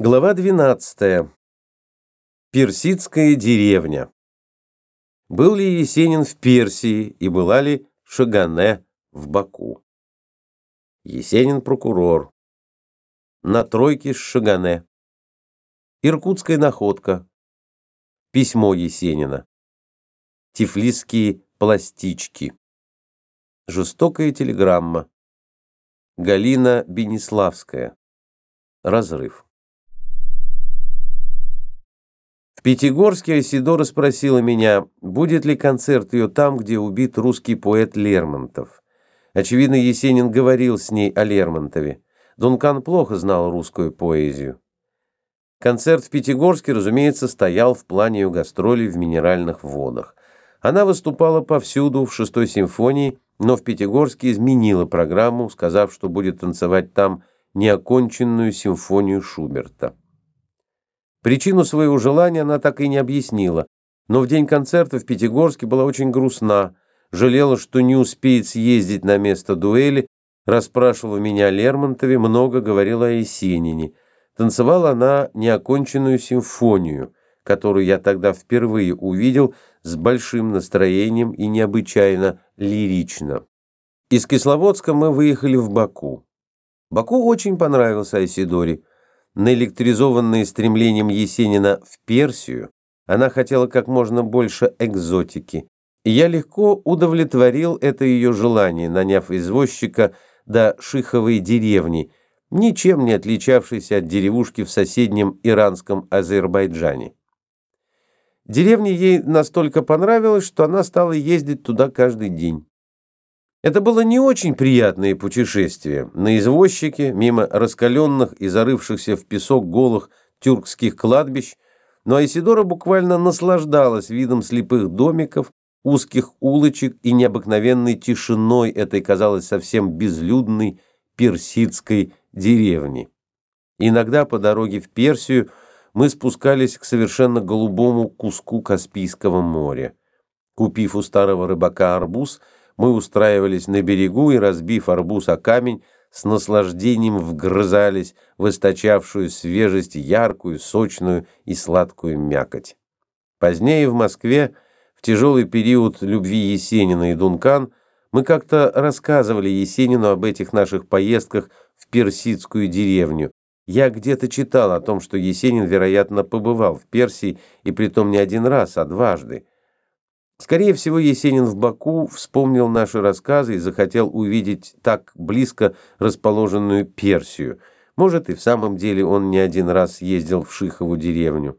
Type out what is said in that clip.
Глава 12. Персидская деревня. Был ли Есенин в Персии и была ли Шагане в Баку? Есенин прокурор. На тройке с Шагане. Иркутская находка. Письмо Есенина. Тифлисские пластички. Жестокая телеграмма. Галина Бениславская. Разрыв. В Пятигорске Айсидора спросила меня, будет ли концерт ее там, где убит русский поэт Лермонтов. Очевидно, Есенин говорил с ней о Лермонтове. Дункан плохо знал русскую поэзию. Концерт в Пятигорске, разумеется, стоял в плане ее гастролей в минеральных водах. Она выступала повсюду в шестой симфонии, но в Пятигорске изменила программу, сказав, что будет танцевать там неоконченную симфонию Шуберта. Причину своего желания она так и не объяснила, но в день концерта в Пятигорске была очень грустна, жалела, что не успеет съездить на место дуэли, расспрашивала меня о Лермонтове, много говорила о Есенине. Танцевала она неоконченную симфонию, которую я тогда впервые увидел с большим настроением и необычайно лирично. Из Кисловодска мы выехали в Баку. Баку очень понравился Айсидоре. Наэлектризованная стремлением Есенина в Персию, она хотела как можно больше экзотики. И я легко удовлетворил это ее желание, наняв извозчика до Шиховой деревни, ничем не отличавшейся от деревушки в соседнем иранском Азербайджане. Деревня ей настолько понравилась, что она стала ездить туда каждый день. Это было не очень приятное путешествие. На извозчике, мимо раскаленных и зарывшихся в песок голых тюркских кладбищ, но Айсидора буквально наслаждалась видом слепых домиков, узких улочек и необыкновенной тишиной этой, казалось, совсем безлюдной персидской деревни. Иногда по дороге в Персию мы спускались к совершенно голубому куску Каспийского моря. Купив у старого рыбака арбуз, мы устраивались на берегу и, разбив арбуз о камень, с наслаждением вгрызались в источавшую свежесть яркую, сочную и сладкую мякоть. Позднее в Москве, в тяжелый период любви Есенина и Дункан, мы как-то рассказывали Есенину об этих наших поездках в персидскую деревню. Я где-то читал о том, что Есенин, вероятно, побывал в Персии, и притом не один раз, а дважды. Скорее всего, Есенин в Баку вспомнил наши рассказы и захотел увидеть так близко расположенную Персию. Может, и в самом деле он не один раз ездил в Шихову деревню.